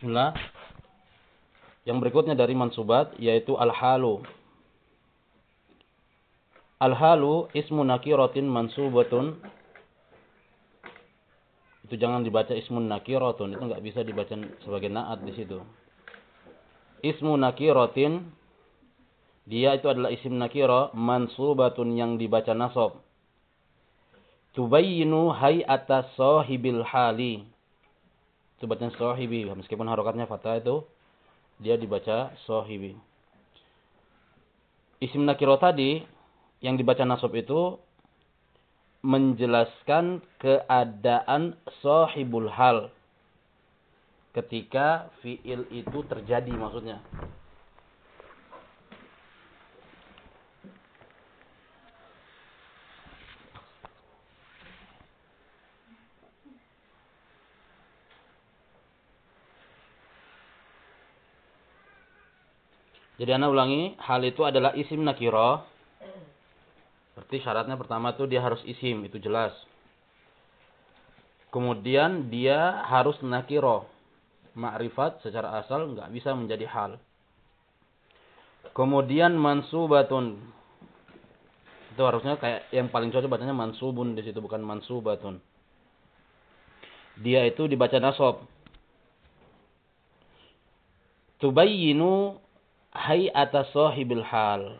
Bismillah. Yang berikutnya dari mansubat yaitu al-halu. Al-halu ismu nakiratin mansubatun. Itu jangan dibaca ismun nakiratun, itu enggak bisa dibaca sebagai naat di situ. Ismu nakiratin dia itu adalah isim nakira mansubatun yang dibaca nasab. Tubayyinu hay'ata sahibil hali. Bacaan sahibi meskipun harokatnya fathah itu dia dibaca sahibi. Isim nakira tadi yang dibaca nasab itu menjelaskan keadaan sahibul hal ketika fiil itu terjadi maksudnya. Jadi anda ulangi, hal itu adalah isim nakiro Berarti syaratnya pertama tuh dia harus isim, itu jelas. Kemudian dia harus nakiro. Ma'rifat secara asal nggak bisa menjadi hal. Kemudian mansubatun. Itu harusnya kayak yang paling cocok bacanya mansubun di situ bukan mansubatun. Dia itu dibaca nasab. Tubayyinu hay'ata sahibil hal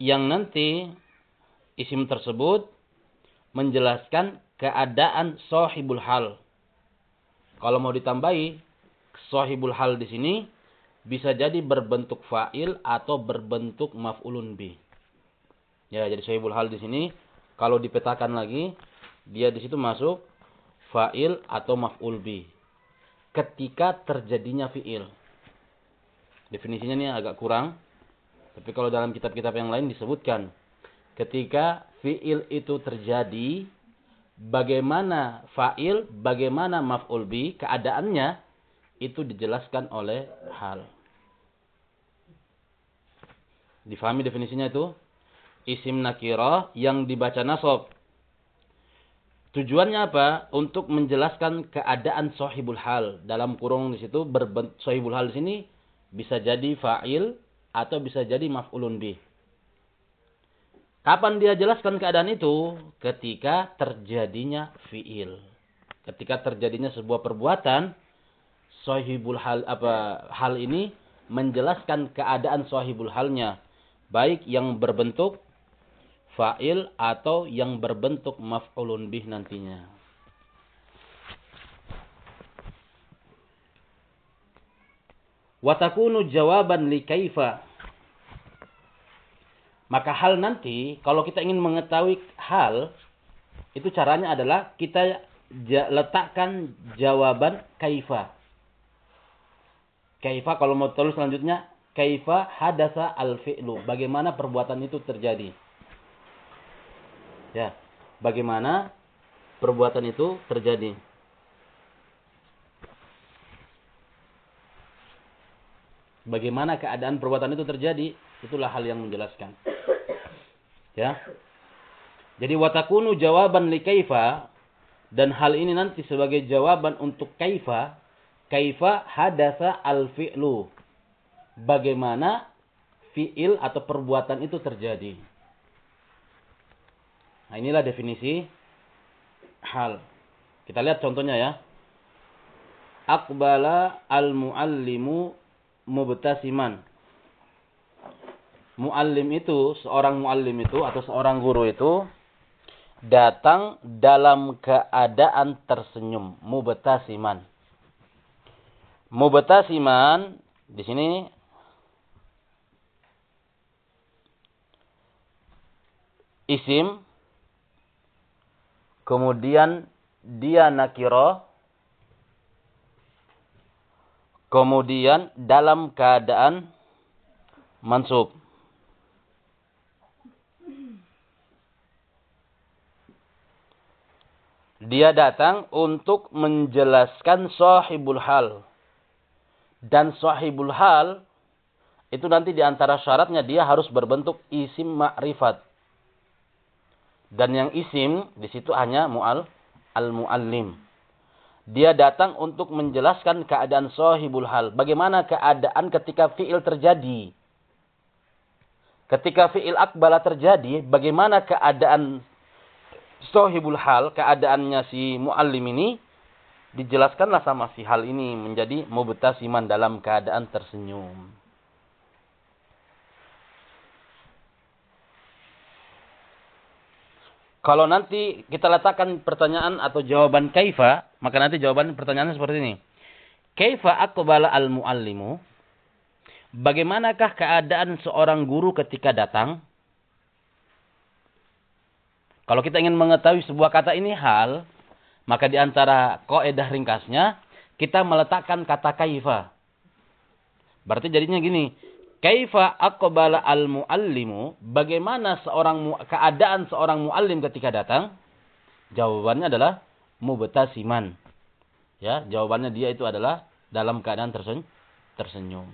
yang nanti isim tersebut menjelaskan keadaan sahibul hal. Kalau mau ditambahi sahibul hal di sini bisa jadi berbentuk fa'il atau berbentuk maf'ulun bi. Ya, jadi sahibul hal di sini kalau dipetakan lagi dia di situ masuk fa'il atau maf'ul bi. Ketika terjadinya fi'il. Definisinya ini agak kurang. Tapi kalau dalam kitab-kitab yang lain disebutkan ketika fiil itu terjadi bagaimana fa'il, bagaimana maf'ul bi, keadaannya itu dijelaskan oleh hal. Difahami definisinya itu? Isim nakirah yang dibaca nasab. Tujuannya apa? Untuk menjelaskan keadaan sahibul hal. Dalam kurung di situ sahibul hal di sini bisa jadi fa'il atau bisa jadi maf'ulun bih. Kapan dia jelaskan keadaan itu? Ketika terjadinya fi'il. Ketika terjadinya sebuah perbuatan, sahibul hal apa hal ini menjelaskan keadaan sahibul halnya, baik yang berbentuk fa'il atau yang berbentuk maf'ulun bih nantinya. Watakunu jawaban li kaifa maka hal nanti, kalau kita ingin mengetahui hal, itu caranya adalah kita letakkan jawaban kaifa. Kaifa kalau mau terus selanjutnya, kaifa hadasa al-fi'lu. Bagaimana perbuatan itu terjadi. Ya, bagaimana perbuatan itu terjadi. Bagaimana keadaan perbuatan itu terjadi, itulah hal yang menjelaskan. Ya. Jadi watakunu jawaban li kaifa dan hal ini nanti sebagai jawaban untuk kaifa, kaifa hadasa al fi'lu. Bagaimana fi'il atau perbuatan itu terjadi. Nah, inilah definisi hal. Kita lihat contohnya ya. Akbala al-muallimu mubtasiman muallim itu, seorang muallim itu atau seorang guru itu datang dalam keadaan tersenyum, mubtasiman. Mubtasiman di sini isim kemudian dia nakiro kemudian dalam keadaan mansub Dia datang untuk menjelaskan sahibul hal. Dan sahibul hal itu nanti di antara syaratnya dia harus berbentuk isim ma'rifat. Dan yang isim di situ hanya mu'al al-mu'allim. Dia datang untuk menjelaskan keadaan sahibul hal. Bagaimana keadaan ketika fi'il terjadi. Ketika fi'il akbala terjadi, bagaimana keadaan sahibul hal, keadaannya si muallim ini, dijelaskanlah sama si hal ini menjadi mubtasiman dalam keadaan tersenyum. Kalau nanti kita letakkan pertanyaan atau jawaban kaifa, maka nanti jawaban pertanyaannya seperti ini. Kaifa aqbala al-muallimu? Bagaimanakah keadaan seorang guru ketika datang? Kalau kita ingin mengetahui sebuah kata ini hal, maka di antara koedah ringkasnya, kita meletakkan kata kaifa. Berarti jadinya gini, Kaifa aqbala al-muallimu? Bagaimana seorang keadaan seorang muallim ketika datang? Jawabannya adalah mubtasiman. Ya, jawabannya dia itu adalah dalam keadaan tersenyum. tersenyum.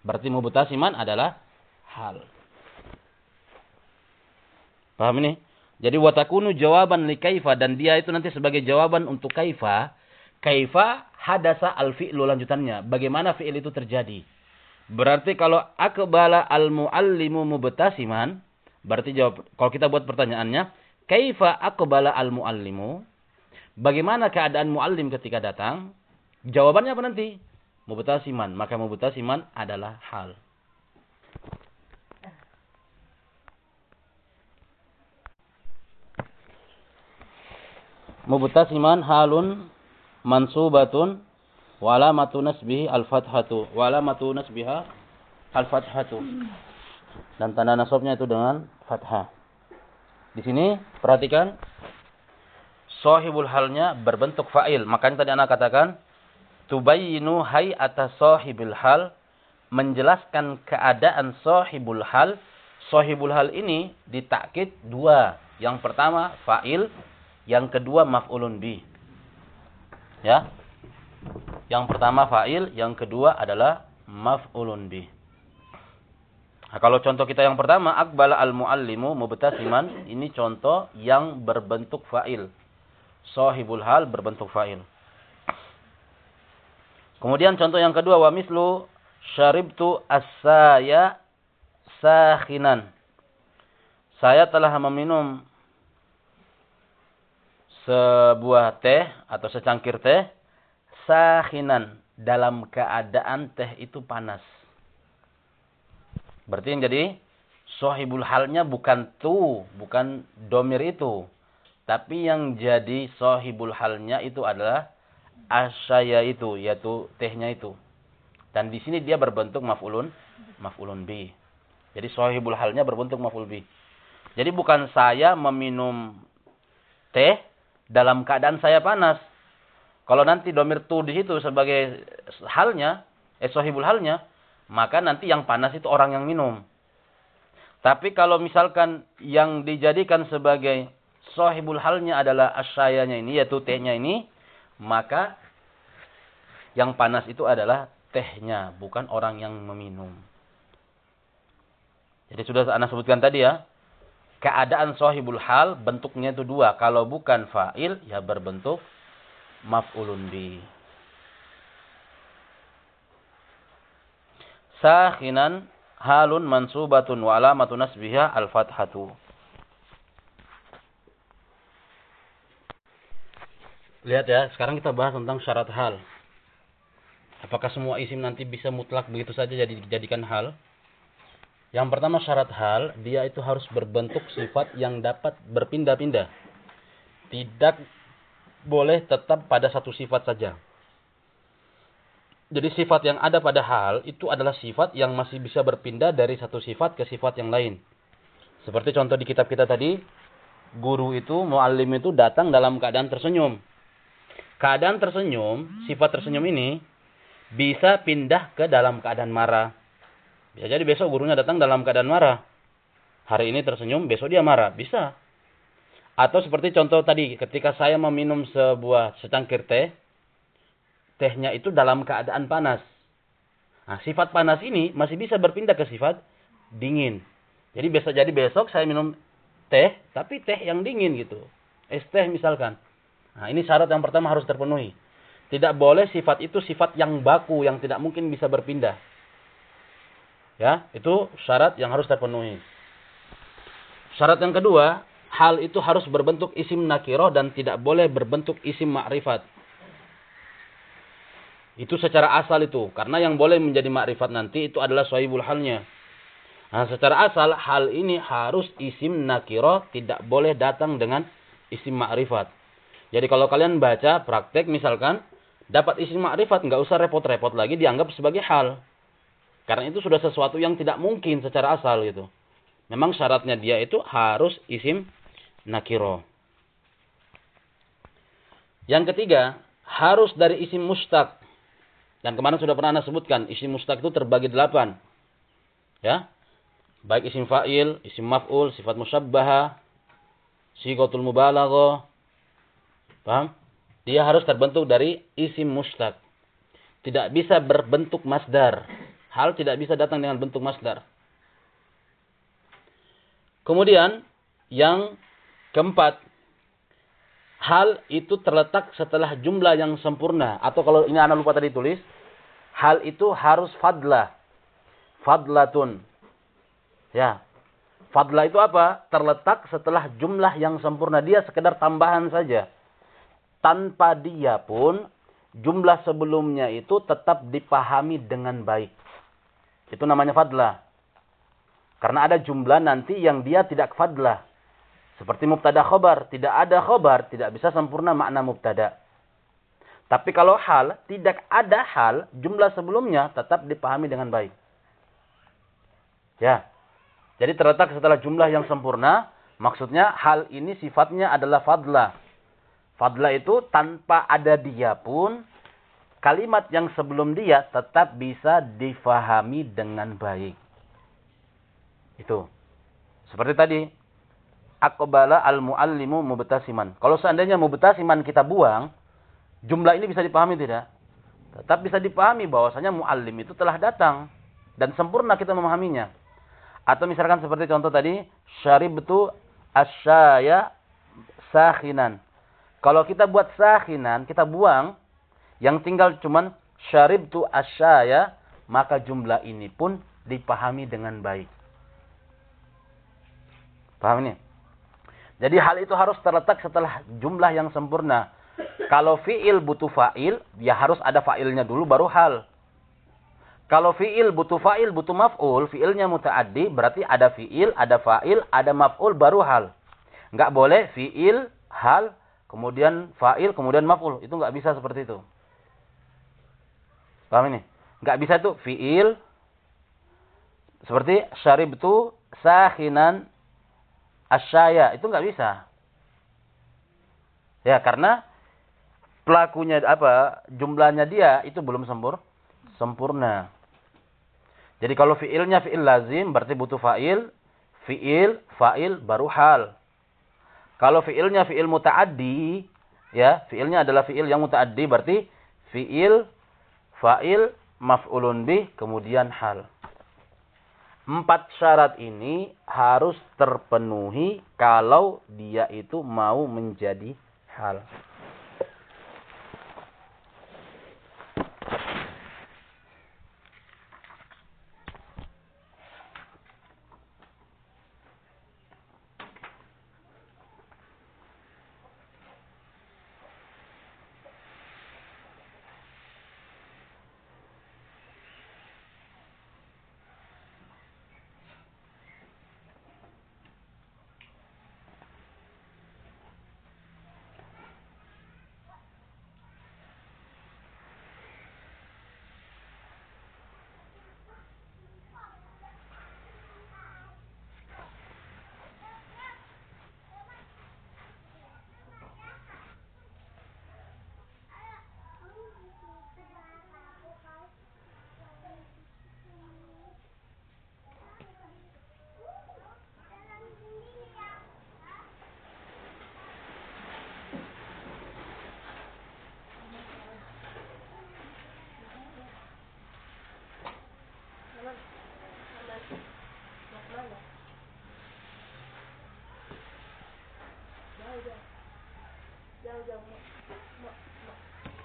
Berarti mubtasiman adalah hal. Paham ini? Jadi watakunu jawaban li kaifa dan dia itu nanti sebagai jawaban untuk kaifa. Kaifa hadasa al-fi'lu lanjutannya. Bagaimana fi'il itu terjadi? Berarti kalau akbala al-muallimu mubtasiman, berarti jawab kalau kita buat pertanyaannya, kaifa akbala al-muallimu? Bagaimana keadaan muallim ketika datang? Jawabannya apa nanti? Mubtasiman. Maka mubtasiman adalah hal. Mubtasiman halun mansubatun wala matu nasbihi al-fathatu. Wala matu nasbiha al-fathatu. Dan tanda nasabnya itu dengan fathah. Di sini perhatikan sahibul halnya berbentuk fa'il. Makanya tadi anak katakan tubayyinu atas sahibil hal menjelaskan keadaan sahibul hal. Sahibul hal ini ditakkid dua. Yang pertama fa'il. Yang kedua maf'ulun bi. Ya yang pertama fa'il, yang kedua adalah maf'ulun bih. Nah, kalau contoh kita yang pertama, akbala al-muallimu mubtasiman, ini contoh yang berbentuk fa'il. Sohibul hal berbentuk fa'il. Kemudian contoh yang kedua, wa mislu syaribtu as-saya. Saya telah meminum sebuah teh atau secangkir teh sahinan dalam keadaan teh itu panas. Berarti yang jadi sohibul halnya bukan tu, bukan domir itu. Tapi yang jadi sohibul halnya itu adalah asyaya itu, yaitu tehnya itu. Dan di sini dia berbentuk maf'ulun, maf'ulun bi. Jadi sohibul halnya berbentuk maf'ul bi. Jadi bukan saya meminum teh dalam keadaan saya panas. Kalau nanti domir tu di situ sebagai halnya, eh sohibul halnya, maka nanti yang panas itu orang yang minum. Tapi kalau misalkan yang dijadikan sebagai sohibul halnya adalah asyayanya ini, yaitu tehnya ini, maka yang panas itu adalah tehnya, bukan orang yang meminum. Jadi sudah Anda sebutkan tadi ya, keadaan sohibul hal bentuknya itu dua. Kalau bukan fa'il, ya berbentuk maf'ulun bi. Sakhinan halun mansubatun wa alamatu nasbiha al-fathatu. Lihat ya, sekarang kita bahas tentang syarat hal. Apakah semua isim nanti bisa mutlak begitu saja jadi dijadikan hal? Yang pertama syarat hal, dia itu harus berbentuk sifat yang dapat berpindah-pindah. Tidak boleh tetap pada satu sifat saja. Jadi sifat yang ada pada hal itu adalah sifat yang masih bisa berpindah dari satu sifat ke sifat yang lain. Seperti contoh di kitab kita tadi, guru itu, muallim itu datang dalam keadaan tersenyum. Keadaan tersenyum, sifat tersenyum ini bisa pindah ke dalam keadaan marah. Ya, jadi besok gurunya datang dalam keadaan marah. Hari ini tersenyum, besok dia marah. Bisa. Atau seperti contoh tadi, ketika saya meminum sebuah secangkir teh, tehnya itu dalam keadaan panas. Nah, sifat panas ini masih bisa berpindah ke sifat dingin. Jadi bisa jadi besok saya minum teh, tapi teh yang dingin gitu. Es teh misalkan. Nah, ini syarat yang pertama harus terpenuhi. Tidak boleh sifat itu sifat yang baku, yang tidak mungkin bisa berpindah. Ya, itu syarat yang harus terpenuhi. Syarat yang kedua, hal itu harus berbentuk isim nakiroh dan tidak boleh berbentuk isim ma'rifat. Itu secara asal itu. Karena yang boleh menjadi ma'rifat nanti itu adalah sohibul halnya. Nah, secara asal hal ini harus isim nakiroh tidak boleh datang dengan isim ma'rifat. Jadi kalau kalian baca praktek misalkan dapat isim ma'rifat, nggak usah repot-repot lagi dianggap sebagai hal. Karena itu sudah sesuatu yang tidak mungkin secara asal gitu. Memang syaratnya dia itu harus isim nakiro. Yang ketiga, harus dari isim mustaq. Dan kemarin sudah pernah anda sebutkan, isim mustaq itu terbagi delapan. Ya, baik isim fa'il, isim maf'ul, sifat musabbaha, sigotul mubalaghah. Paham? dia harus terbentuk dari isim mustaq. Tidak bisa berbentuk masdar. Hal tidak bisa datang dengan bentuk masdar. Kemudian yang keempat, hal itu terletak setelah jumlah yang sempurna. Atau kalau ini anak lupa tadi tulis, hal itu harus fadlah. Fadlatun. Ya. Fadlah itu apa? Terletak setelah jumlah yang sempurna. Dia sekedar tambahan saja tanpa dia pun jumlah sebelumnya itu tetap dipahami dengan baik. Itu namanya fadlah. Karena ada jumlah nanti yang dia tidak fadlah. Seperti mubtada khobar. Tidak ada khobar, tidak bisa sempurna makna mubtada. Tapi kalau hal, tidak ada hal, jumlah sebelumnya tetap dipahami dengan baik. Ya. Jadi terletak setelah jumlah yang sempurna, maksudnya hal ini sifatnya adalah fadlah. Fadla itu tanpa ada dia pun, kalimat yang sebelum dia tetap bisa difahami dengan baik. Itu. Seperti tadi. Akobala al-muallimu mubtasiman. Kalau seandainya mubtasiman kita buang, jumlah ini bisa dipahami tidak? Tetap bisa dipahami bahwasanya muallim itu telah datang. Dan sempurna kita memahaminya. Atau misalkan seperti contoh tadi, syaribtu asyaya sakhinan. Kalau kita buat sahinan, kita buang, yang tinggal cuman syarib tu asyaya, maka jumlah ini pun dipahami dengan baik. Paham ini? Jadi hal itu harus terletak setelah jumlah yang sempurna. Kalau fi'il butuh fa'il, ya harus ada fa'ilnya dulu baru hal. Kalau fi'il butuh fa'il, butuh maf'ul, fi'ilnya muta'addi, berarti ada fi'il, ada fa'il, ada maf'ul, baru hal. Enggak boleh fi'il, hal, kemudian fa'il, kemudian maf'ul. Itu nggak bisa seperti itu. Paham ini? Nggak bisa itu fi'il seperti syaribtu sahinan asyaya. Itu nggak bisa. Ya, karena pelakunya apa? Jumlahnya dia itu belum sempur, sempurna. Jadi kalau fi'ilnya fi'il lazim berarti butuh fa'il, fi'il, fa'il baru hal. Kalau fiilnya fiil mutaaddi, ya, fiilnya adalah fiil yang mutaaddi berarti fiil fa'il maf'ulun bih kemudian hal. Empat syarat ini harus terpenuhi kalau dia itu mau menjadi hal.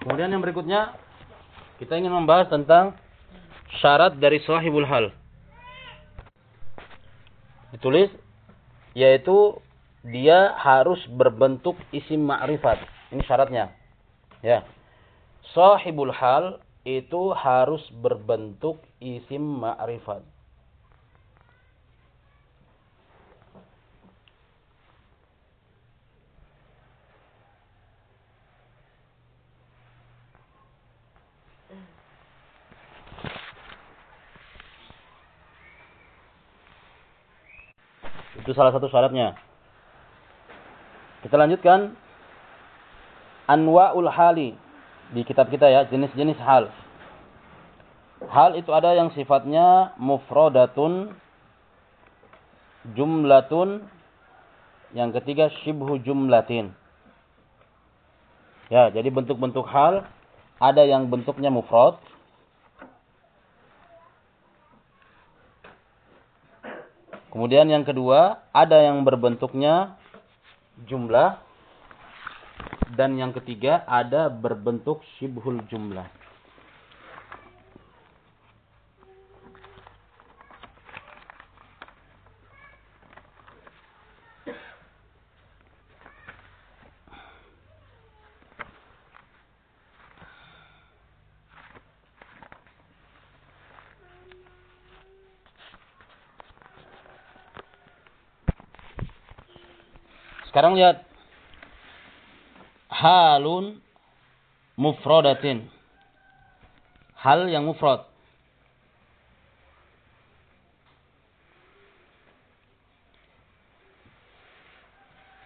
Kemudian yang berikutnya kita ingin membahas tentang syarat dari sahibul hal. Ditulis yaitu dia harus berbentuk isim ma'rifat. Ini syaratnya. Ya. Sahibul hal itu harus berbentuk isim ma'rifat. Itu salah satu syaratnya. Kita lanjutkan. Anwa'ul hali. Di kitab kita ya, jenis-jenis hal. Hal itu ada yang sifatnya mufrodatun, jumlatun, yang ketiga shibhu jumlatin. Ya, jadi bentuk-bentuk hal ada yang bentuknya mufrad, Kemudian yang kedua, ada yang berbentuknya jumlah. Dan yang ketiga, ada berbentuk shibhul jumlah. Sekarang lihat. Halun mufradatin. Hal yang mufrad.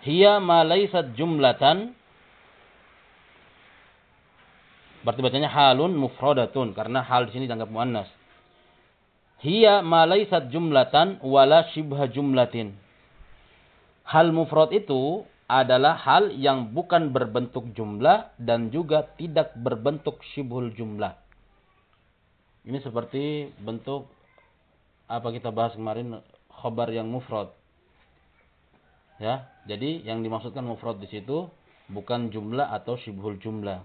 Hiya ma laysat jumlatan. Berarti bacanya halun mufradatun karena hal di sini dianggap muannas. Hiya ma laysat jumlatan wala shibha jumlatin Hal mufrad itu adalah hal yang bukan berbentuk jumlah dan juga tidak berbentuk syibhul jumlah. Ini seperti bentuk apa kita bahas kemarin khobar yang mufrad. Ya, jadi yang dimaksudkan mufrad di situ bukan jumlah atau syibhul jumlah.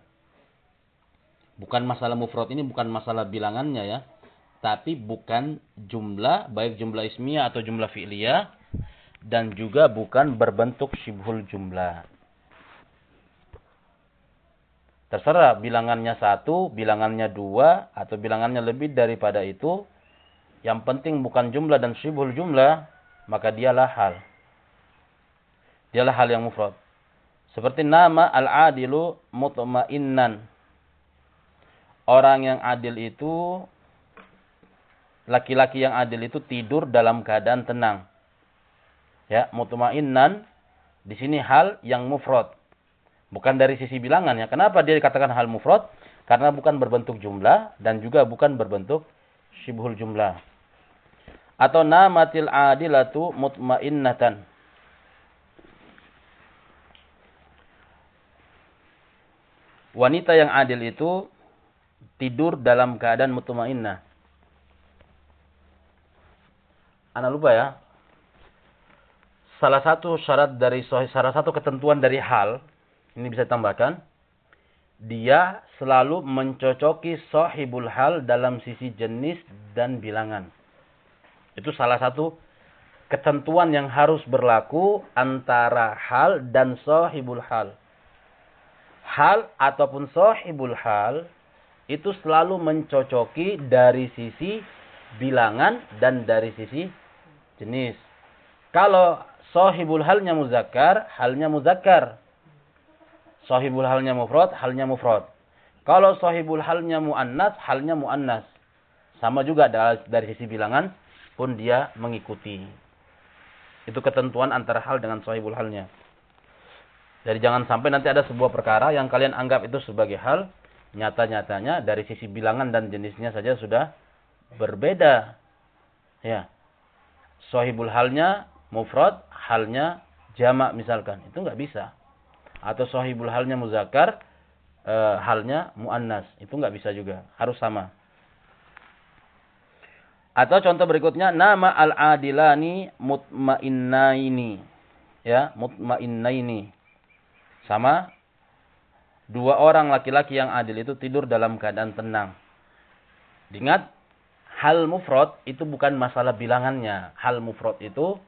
Bukan masalah mufrad ini bukan masalah bilangannya ya, tapi bukan jumlah baik jumlah ismiyah atau jumlah fi'liyah dan juga bukan berbentuk syibhul jumlah. Terserah bilangannya satu, bilangannya dua, atau bilangannya lebih daripada itu. Yang penting bukan jumlah dan syibhul jumlah, maka dialah hal. Dialah hal yang mufrad. Seperti nama al-adilu mutma'innan. Orang yang adil itu, laki-laki yang adil itu tidur dalam keadaan tenang. Ya, mutmainnan di sini hal yang mufrad. Bukan dari sisi bilangan ya. Kenapa dia dikatakan hal mufrad? Karena bukan berbentuk jumlah dan juga bukan berbentuk syibhul jumlah. Atau namatil adilatu mutmainnatan. Wanita yang adil itu tidur dalam keadaan mutmainnah. Ana lupa ya, salah satu syarat dari salah satu ketentuan dari hal ini bisa ditambahkan dia selalu mencocoki sahibul hal dalam sisi jenis dan bilangan. Itu salah satu ketentuan yang harus berlaku antara hal dan sahibul hal. Hal ataupun sahibul hal itu selalu mencocoki dari sisi bilangan dan dari sisi jenis. Kalau Sahibul halnya muzakkar, halnya muzakkar. Sahibul halnya mufrad, halnya mufrad. Kalau sahibul halnya muannas, halnya muannas. Sama juga dari sisi bilangan pun dia mengikuti. Itu ketentuan antara hal dengan sahibul halnya. Jadi jangan sampai nanti ada sebuah perkara yang kalian anggap itu sebagai hal, nyata-nyatanya dari sisi bilangan dan jenisnya saja sudah berbeda. Ya. Sahibul halnya mufrad, halnya jamak misalkan. Itu nggak bisa. Atau sahibul halnya muzakkar, e, halnya muannas. Itu nggak bisa juga. Harus sama. Atau contoh berikutnya nama al-adilani mutmainnaini. Ya, mutmainnaini. Sama dua orang laki-laki yang adil itu tidur dalam keadaan tenang. Ingat, hal mufrad itu bukan masalah bilangannya. Hal mufrad itu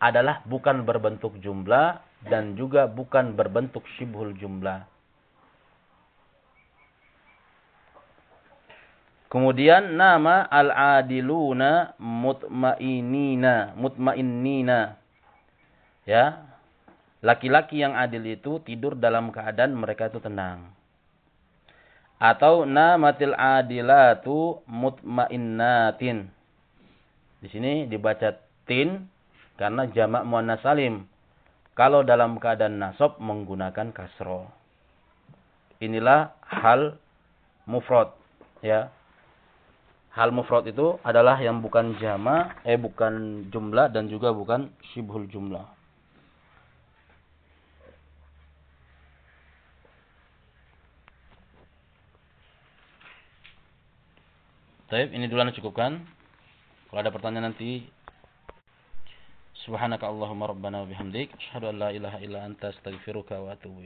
adalah bukan berbentuk jumlah dan juga bukan berbentuk syibhul jumlah. Kemudian nama al-adiluna mutmainina, mutmainnina. Ya. Laki-laki yang adil itu tidur dalam keadaan mereka itu tenang. Atau namatil adilatu mutmainnatin. Di sini dibaca tin karena jamak muannas salim. Kalau dalam keadaan nasab menggunakan kasro. Inilah hal mufrad ya hal mufrad itu adalah yang bukan jama, eh bukan jumlah dan juga bukan syibhul jumlah. Baik, ini dulu cukupkan. Kalau ada pertanyaan nanti Subhanaka Allahumma rabbana wa bihamdik asyhadu an la ilaha illa anta astaghfiruka wa atubu.